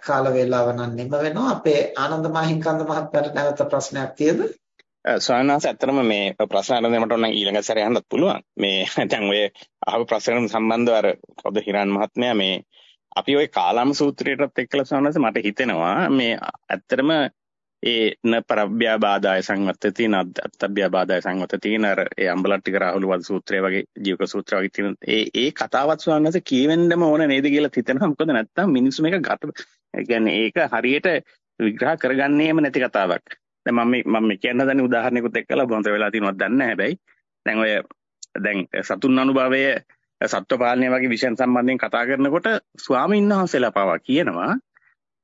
කාල වේලාව නම් නිම වෙනවා. අපේ ආනන්ද මහින්කන්ද මහත්මයාට නැවත ප්‍රශ්නයක් තියෙද? ස්වාමීන් වහන්සේ ඇත්තටම මේ ප්‍රශ්න අහන්න මට නම් ඊළඟ සැරේ අහන්නත් පුළුවන්. මේ දැන් ඔය අහපු ප්‍රශ්නකට සම්බන්ධව අර කවුද හිරන් මහත්මයා මේ අපි ওই කාලාම සූත්‍රයටත් එක්කලා ස්වාමීන් වහන්සේ මට හිතෙනවා මේ ඇත්තටම ඒ න පරබ්බ්‍යාබාදාය සංවත්තති න අත්තබ්බ්‍යාබාදාය සංවත්තති කියන අර ඒ අම්බලට්ටික රාහුල වද සූත්‍රය වගේ ජීවක සූත්‍ර වගේ තියෙන ඒ ඒ කතාවත් ස්වාමීන් වහන්සේ කියවෙන්නම ඕන නේද කියලා හිතෙනවා. මොකද නැත්තම් මිනිස්සු මේක ගත ඒ කියන්නේ ඒක හරියට විග්‍රහ කරගන්නේම නැති කතාවක්. දැන් මම මම කියන්න හදන්නේ උදාහරණයකට එක්කලා බොන්ත වෙලා තියෙනවද දන්නේ නැහැ හැබැයි. දැන් ඔය දැන් සතුන් අනුභවය සත්ව පාලනය වගේ විෂයන් සම්බන්ධයෙන් කතා කරනකොට ස්වාමීන් වහන්සේලා පවා කියනවා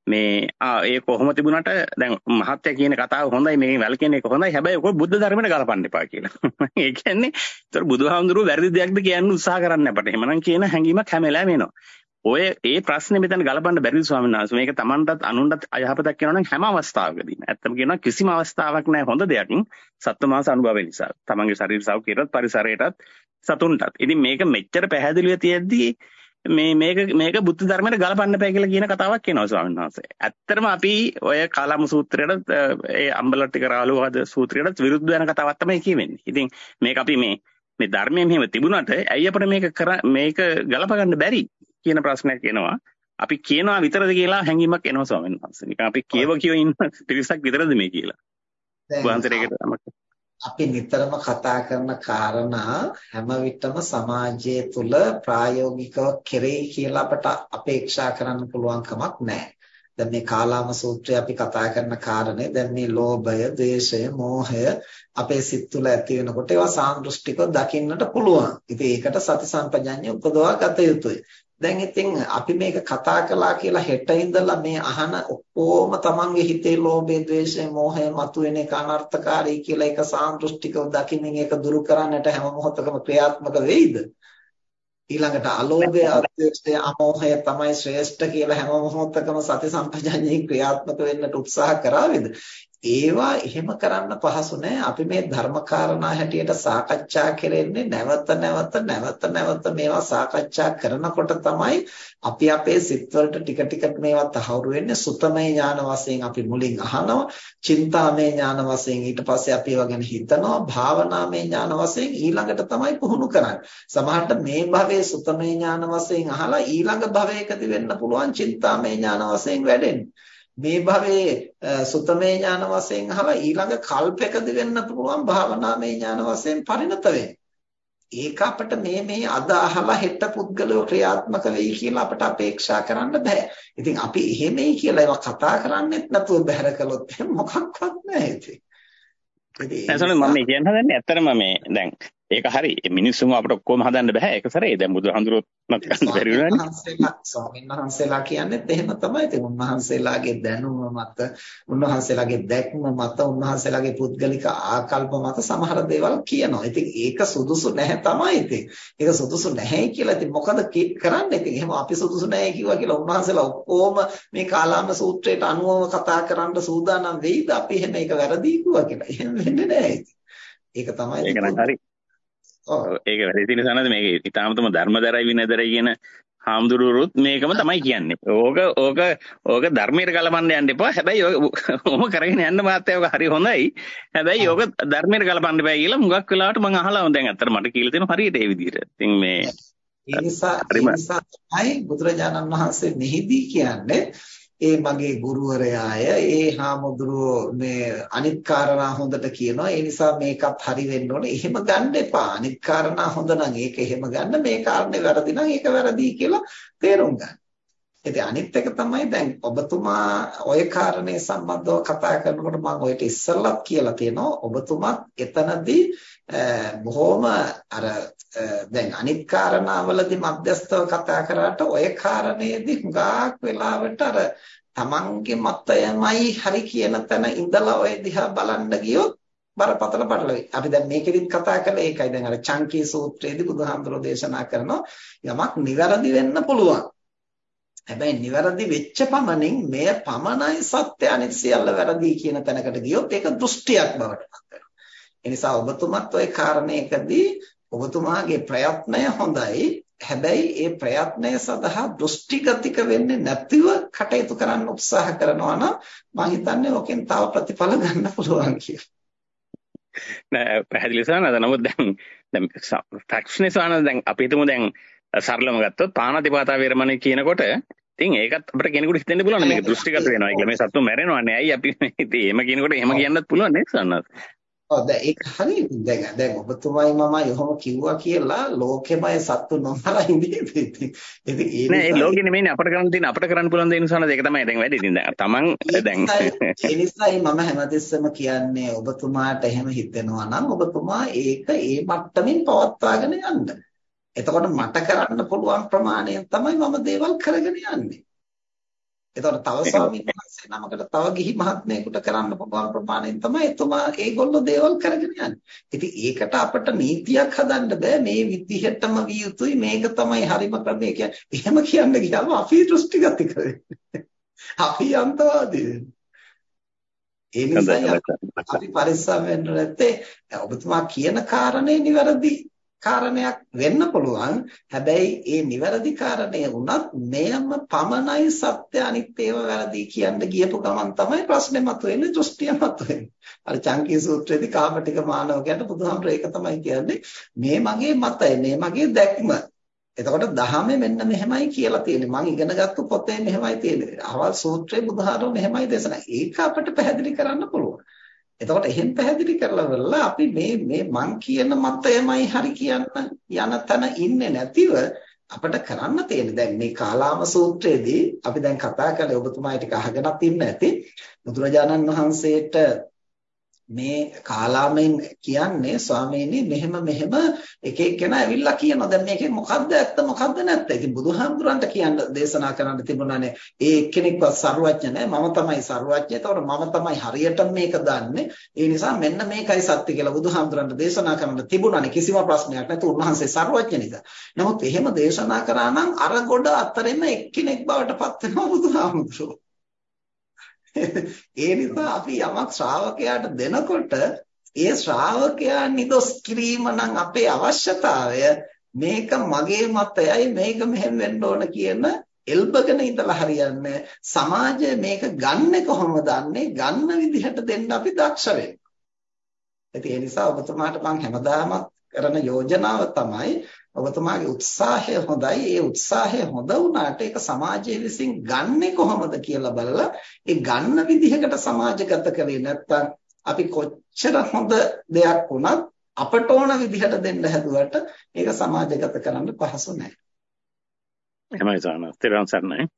මේ ආ ඒ කොහොම තිබුණාට දැන් මහත්ය කියන කතාව හොඳයි මේ වැලකෙන එක හොඳයි හැබැයි ඔක බුද්ධ ධර්මයට ගලපන්න එපා කියලා. ඒ කියන්නේ ඒතර බුදුහාමුදුරුවෝ වැරදි දෙයක්ද කියන්න උත්සාහ කරන්න අපට. එහෙමනම් කියන හැඟීමක් හැම වෙලාවෙම එනවා. ඔය ඒ ප්‍රශ්නේ මෙතන ගලපන්න බැරිද ස්වාමීන් වහන්සේ? මේක Tamanටත් අනුන්ටත් අයහපතක් වෙනවා නම් හැම අවස්ථාවකදීම. ඇත්තම කියනවා කිසිම අවස්ථාවක් නැහැ හොඳ දෙයක් සත්ත්වමාස අනුභවය නිසා. Tamanගේ ශරීර සෞඛ්‍යයටත් පරිසරයටත් සතුන්ටත්. ඉතින් මේක මෙච්චර පැහැදිලිව තියෙද්දී මේ මේක මේක බුද්ධ ධර්මයට ගලපන්න බෑ කියලා කියන කතාවක් කියනවා ස්වාමීන් වහන්සේ. ඇත්තටම අපි ඔය කාලම සූත්‍රයට ඒ අම්බලට්ටික රාලුවාද සූත්‍රයට විරුද්ධ වෙන කතාවක් තමයි කියවෙන්නේ. ඉතින් මේක අපි මේ මේ ධර්මයේ මෙහෙම තිබුණාට ඇයි අපිට මේක මේක ගලප ගන්න බැරි කියන ප්‍රශ්නයක් එනවා. අපි කියනවා විතරද කියලා හැඟීමක් එනවා ස්වාමීන් වහන්සේ. නිකන් අපි කියව කියව ඉන්න පිරිසක් විතරද මේ කියලා. වහන්සේට අපි නිතරම කතා කරන කාරණා හැම විටම සමාජය තුළ ප්‍රායෝගිකව කෙරෙයි කියලා අපට අපේක්ෂා කරන්න පුළුවන් කමක් නැහැ. දැන් මේ කාලාම සූත්‍රය අපි කතා කරන කාරණේ දැන් මේ ලෝභය, ද්වේෂය, මෝහය අපේ සිත් තුළ ඇති වෙනකොට ඒවා සාන්දෘෂ්ටිකව දකින්නට පුළුවන්. ඉතින් ඒකට සති සම්පජඤ්ඤය උපදවා ගත යුතුයි. දැන් ඉතින් අපි මේක කතා කළා කියලා හෙට ඉඳලා මේ අහන ඔක්කොම තමන්ගේ හිතේ ලෝභය, ද්වේෂය, මෝහය මතුවෙන එක අනර්ථකාරී කියලා ඒක සාන්දෘෂ්ටිකව දකින්න ඒක දුරු කරන්නට හැම මොහොතකම ක්‍රියාත්මක වෙයිද? ඊළඟට අලෝභය, අද්වේෂය, අමෝහය තමයි ශ්‍රේෂ්ඨ කියලා හැම මොහොතකම සති සම්පජඤ්ඤේ ක්‍රියාත්මක වෙන්නට උත්සාහ කරාවිද? ඒවා එහෙම කරන්න පහසු නෑ. අපි මේ ධර්මකාරණා හැටියට සාකච්ඡා කරන්නේ නැවත නැවත නැවත නැවත මේවා සාකච්ඡා කරනකොට තමයි අපි අපේ සිත්වලට ටික ටික මේවා තහවුරු වෙන්නේ. සුතමේ ඥාන වශයෙන් අපි මුලින් අහනවා. චින්තාමේ ඥාන වශයෙන් ඊට පස්සේ අපි ඒවා ගැන හිතනවා. භාවනාමේ ඥාන වශයෙන් ඊළඟට තමයි පුහුණු කරන්නේ. සමහරට මේ භවයේ සුතමේ ඥාන වශයෙන් අහලා ඊළඟ භවයකදී වෙන්න පුළුවන් චින්තාමේ ඥාන වශයෙන් වැඩෙන්නේ. මේ භවයේ සුතමේ ඥාන වශයෙන් අහලා ඊළඟ කල්පයකදී වෙන්න පුළුවන් භාවනාමය ඥාන වශයෙන් පරිණත ඒක අපිට මේ මේ අද අහලා හෙට පුද්ගලව ක්‍රියාත්මක වෙයි කියලා අපිට අපේක්ෂා කරන්න බෑ. ඉතින් අපි එහෙමයි කියලා ඒවා කතා කරන්නෙත් නැතුව බැහැර කළොත් මොකක්වත් නැහැ ඉතින්. එතන මම කියන්න හදන්නේ ඇත්තටම මේ දැන් ඒක හරි. මිනිස්සුම අපිට ඔක්කොම හදන්න බෑ. ඒක සරේ. දැන් බුදුහාමුදුරුවොත් මත ගන්න බැරි වුණානේ ස්වාමීන් වහන්සේලා කියන්නේත් එහෙම තමයි. ඉතින් උන්වහන්සේලාගේ දැනුම මත උන්වහන්සේලාගේ දැක්ම මත උන්වහන්සේලාගේ පුද්ගලික ආකල්ප මත සමහර දේවල් කියනවා. ඉතින් ඒක සුදුසු නැහැ තමයි ඉතින්. ඒක සුදුසු නැහැ කියලා ඉතින් මොකද කරන්නේ? ඉතින් එහෙම අපි සුදුසු නැහැ කිව්වා කියලා උන්වහන්සේලා ඔක්කොම මේ කාලාම සූත්‍රයට අනුවම කතා කරන්න සූදානම් වෙයිද? අපි එහෙම ඒක වැරදි කිව්වා කියලා. එහෙම වෙන්නේ නැහැ ඉතින්. ඒක තමයි ඒක නම් හරි ඒක වැඩි තියෙන සනද මේක ඊටාමතම ධර්මදරයි විනදරයි කියන හාමුදුරුවොත් මේකම තමයි කියන්නේ. ඕක ඕක ඕක ධර්මයට ගලපන්න යන්න එපා. හැබැයි ඔම කරගෙන යන්න මාත්‍ය ඕක හරි හොඳයි. හැබැයි ඕක ධර්මයට ගලපන්න බෑ කියලා මුගක් වෙලාවට මම අහලා දැන් අත්තර මට කියලා තියෙනවා හරියට ඒ විදිහට. ඉතින් මේ ඒ නිසා ඒ නිසා තමයි බුදුරජාණන් වහන්සේ මෙහිදී කියන්නේ ඒ මගේ ගුරුවරයාය. ඒ හාමුදුරුවෝ මේ අනිත් කාරණා හොඳට කියනවා. ඒ නිසා මේකත් හරි වෙන්න ඕනේ. එහෙම ගන්න එපා. අනිත් කාරණා හොඳ නම් ඒක එහෙම ගන්න. මේ කාරණේ වැරදි නම් ඒක වැරදි කියලා තේරුම් ගන්න. ඉතින් අනිත් එක තමයි දැන් ඔබතුමා ওই කාරණේ සම්බන්ධව කතා කරනකොට මම ඔයට ඉස්සෙල්ලත් කියලා තියෙනවා ඔබතුමත් එතනදී බොහොම අර දැන් අනිත් කාරණාවලදී මධ්‍යස්තව කතා කරාට ඔය කාරණේදී හුඟක් වෙලාවට අර තමන්ගේ මතයමයි හරි කියන තැන ඉඳලා ඔය දිහා බලන්න ගියොත් බරපතල පටලවි. අපි දැන් මේකෙදිත් කතා කළේ ඒකයි. දැන් අර චංකී සූත්‍රයේදී බුදුහාමුදුරෝ දේශනා කරනවා යමක් නිවැරදි වෙන්න පුළුවන්. හැබැයි නිවැරදි වෙච්ච පමණින් මෙය පමණයි සත්‍ය අනිත් සියල්ල වැරදි කියන තැනකට ගියොත් ඒක දෘෂ්ටියක් බවට පත් වෙනවා. ඒ නිසා ඔබතුමත් ওই කාරණේකදී ඔබතුමාගේ ප්‍රයත්නය හොඳයි. හැබැයි ඒ ප්‍රයත්නය සඳහා දෘෂ්ටිගතික වෙන්නේ නැතිව කටයුතු කරන්න උත්සාහ කරනවා නම් මම හිතන්නේ ඕකෙන් තව ප්‍රතිඵල ගන්න පුළුවන් කියලා. නෑ පැහැදිලි සානද නමුත් දැන් දැන් ෆැක්ෂනේ සානද දැන් අපි හිතමු දැන් සරලව ගත්තොත් පාණාතිපාතා වේරමණී කියනකොට ඉතින් ඒකත් අපිට කෙනෙකුට හිතෙන්න පුළුවන් මේක දෘෂ්ටිගත වෙනවා කියලා. මේ සත්තු මැරෙනවානේ ඇයි අපි ඉතින් එහෙම කියනකොට එහෙම කියන්නත් පුළුවන් නේද සන්නස් ඔව් දැන් ඒක හරි දැන් දැන් ඔබතුමයි මමයි ඔහොම කිව්වා කියලා ලෝකෙමයි සත්තු නොමරා ඉඳී ඉතින්? ඒ නෑ ඒ ලෝකෙ නෙමෙයිනේ අපිට කරන්න තියෙන අපිට කරන්න පුළුවන් දේ නිසා ඒක තමයි දැන් වැඩි ඉතින්. දැන් තමන් දැන් ඒ නිසායි මම හැමතිස්සෙම කියන්නේ ඔබතුමාට එහෙම හිතෙනවා නම් ඔබතුමා ඒක ඒ මට්ටමින් පවත්වාගෙන යන්න. එතකොට මට කරන්න පුළුවන් ප්‍රමාණයෙන් තමයි මම දේවල් කරගෙන යන්නේ. එතකොට තව ස්වාමීන් වහන්සේ නමකට තව ගිහි මහත්මයෙකුට කරන්න පුළුවන් ප්‍රමාණයෙන් තමයි එතුමා ඒගොල්ලෝ දේවල් කරගෙන යන්නේ. ඉතින් ඒකට අපිට නීතියක් හදන්න බෑ මේ විදිහටම විය යුතුයි මේක තමයි හරිම ක්‍රමය කියන්නේ. එහෙම කියන්න ගියාම අපි දෘෂ්ටිගත කරන්නේ. අපි අන්තවාදී ඒ නිසා අපි පරිස්සම් වෙන්න නැත්තේ ඔබතුමා කියන කාරණේ නිවැරදි කාරණයක් වෙන්න පුළුවන්. හැබැයි ඒ නිවැරදි කාරණය වුණත් මෙයම පමණයි සත්‍ය අනිත් ඒවා වැරදි කියන්න ගියපු ගමන් තමයි ප්‍රශ්නේ මතුවෙන්නේ දෘෂ්ටිය මතුවෙන්නේ. අර චංකී සූත්‍රයේදී කාමටික මානවකයන්ට බුදුහාමුදුරේ ඒක තමයි කියන්නේ මේ මගේ මතය මේ මගේ දැක්ම. එතකොට දහමේ මෙන්න මෙහෙමයි කියලා තියෙන්නේ. මම ඉගෙනගත්තු පොතේ මෙහෙමයි තියෙන්නේ. අහවල් සූත්‍රයේ බුදුහාරෝ මෙහෙමයි දේශනා. ඒක අපිට පැහැදිලි කරන්න පුළුවන්. එතකොට එහෙන් පැහැදිලි කරලා වෙලා අපි මේ මේ මං කියන මතයමයි හරි කියන්න යන තැන ඉන්නේ නැතිව අපිට කරන්න තියෙන්නේ දැන් මේ කාලාම සූත්‍රයේදී අපි දැන් කතා කළේ ඔබතුමායි ටික අහගෙනත් ඉන්න ඇති. බුදුරජාණන් වහන්සේට මේ කාලාමෙන් කියන්නේ ස්වාමීනි මෙහෙම මෙහෙම එක එක්කෙනා ඇවිල්ලා කියනවා. දැන් මේකේ මොකද්ද ඇත්ත මොකද්ද නැත්ත? ඉතින් බුදුහාමුදුරන්ට කියන්න දේශනා කරන්න තිබුණානේ. ඒ එක්කෙනෙක්වත් සරුවඥ නැහැ මම තමයි සරුවඥ එතකොට මම තමයි හරියට මේක දන්නේ. ඒ නිසා මෙන්න මේකයි සත්‍ය කියලා බුදුහාමුදුරන්ට දේශනා කරන්න තිබුණානේ. කිසිම ප්‍රශ්නයක් නැතුව උන්වහන්සේ සරුවඥ නිසා. නමුත් එහෙම දේශනා කරා නම් අර ගොඩ අතරෙම එක්කෙනෙක් බවට පත් වෙනවා බුදුහාමුදුරුවෝ. ඒ නිසා අපි යමක් ශ්‍රාවකයාට දෙනකොට ඒ ශ්‍රාවකයා නිදොස් කිරීම නම් අපේ අවශ්‍යතාවය මේක මගේ මතයයි මේක මෙහෙම වෙන්න ඕන කියන එල්බගෙන ඉඳලා හරියන්නේ සමාජය මේක ගන්නෙ කොහොමද දන්නේ ගන්න විදිහට දෙන්න අපි දක්ෂ වෙන්න. ඒ නිසා ඔබතුමාට මම හැමදාම කරන යෝජනාව තමයි ඔබතුමාගේ උත්සාහය හොඳයි. ඒ උත්සාහය හොඳ වුණාට ඒක සමාජයේ විසින් ගන්නෙ කොහොමද කියලා බලලා ඒ ගන්න විදිහකට සමාජගත කරේ නැත්නම් අපි කොච්චර හොඳ දෙයක් වුණත් අපට ඕන විදිහට දෙන්න හැදුවට ඒක සමාජගත කරන්න පහසු නැහැ. එහෙමයි සාන. තිරන් සර්ණයි.